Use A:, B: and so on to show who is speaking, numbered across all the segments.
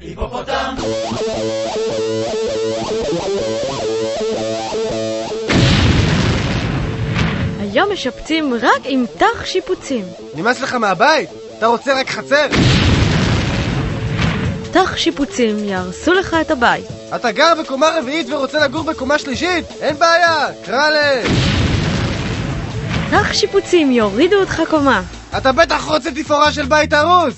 A: היפופוטם!
B: היום משפצים רק עם תח שיפוצים.
C: נמאס לך מהבית? אתה רוצה רק חצר?
B: תח שיפוצים יהרסו לך את הבית.
C: אתה גר בקומה רביעית ורוצה לגור בקומה שלישית? אין בעיה, קרא ל...
B: תח שיפוצים יורידו אותך קומה.
C: אתה בטח רוצה תפאורה של בית הרוס!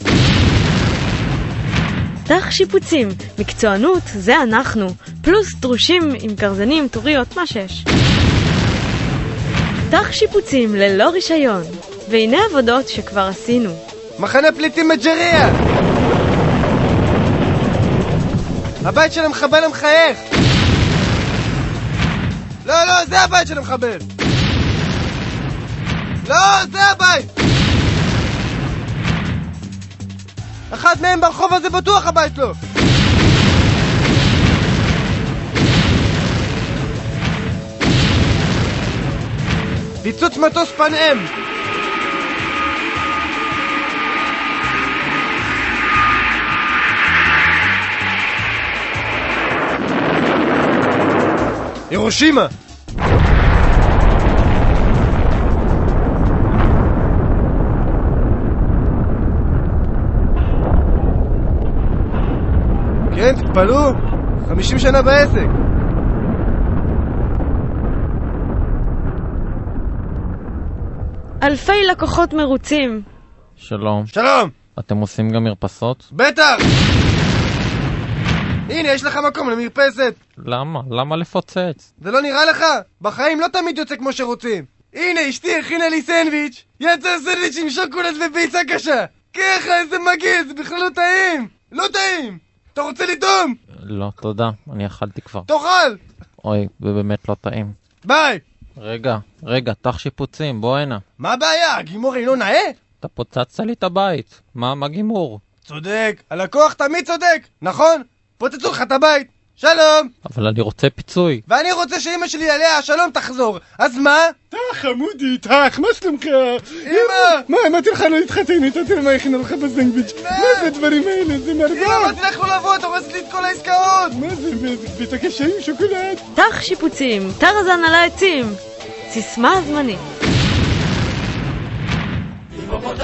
B: תח שיפוצים, מקצוענות זה אנחנו, פלוס דרושים עם גרזנים, טוריות, מה שיש. תח שיפוצים ללא רישיון, והנה עבודות שכבר עשינו.
C: מחנה פליטים מג'ריה! הבית של המחבל המחייך! לא, לא, זה הבית של המחבל! לא, זה הבית! אחד מהם ברחוב הזה בטוח הבית לא! פיצוץ מטוס פן-אם! הירושימה! כן, תתפלאו, 50 שנה בעסק.
B: אלפי לקוחות מרוצים.
D: שלום.
C: שלום!
D: אתם עושים גם מרפסות?
C: בטח! הנה, יש לך מקום למרפסת.
D: למה? למה לפוצץ?
C: זה לא נראה לך? בחיים לא תמיד יוצא כמו שרוצים. הנה, אשתי הכינה לי סנדוויץ'. יצא סנדוויץ' עם שוקולד וביצה קשה. ככה, איזה מגעיל, זה בכלל לא טעים. לא טעים! אתה רוצה לטעום?
D: לא, תודה. אני אכלתי כבר.
C: תאכל!
D: אוי, זה באמת לא טעים.
C: ביי!
D: רגע, רגע, תח שיפוצים, בוא הנה.
C: מה הבעיה? הגימור אינו נאה?
D: אתה פוצצת לי את הבית. מה, מה גימור?
C: צודק, הלקוח תמיד צודק, נכון? פוצצו לך את הבית. שלום!
D: אבל אני רוצה פיצוי.
C: ואני רוצה שאמא שלי עליה השלום תחזור. אז מה?
E: תח, חמודי, תח, מה שלומך?
C: אמא!
E: מה, אמרתי לך לא להתחתן איתה, תראה מה הכינה לך בסנדוויץ'. מה זה הדברים האלה? זה
C: אמא. אמרתי לך לא לבוא, אתה הורסת לי את כל העסקאות!
E: מה זה, ביצה קשה עם שוקולד?
B: תח שיפוצים, טרזן על העצים. סיסמה זמנית.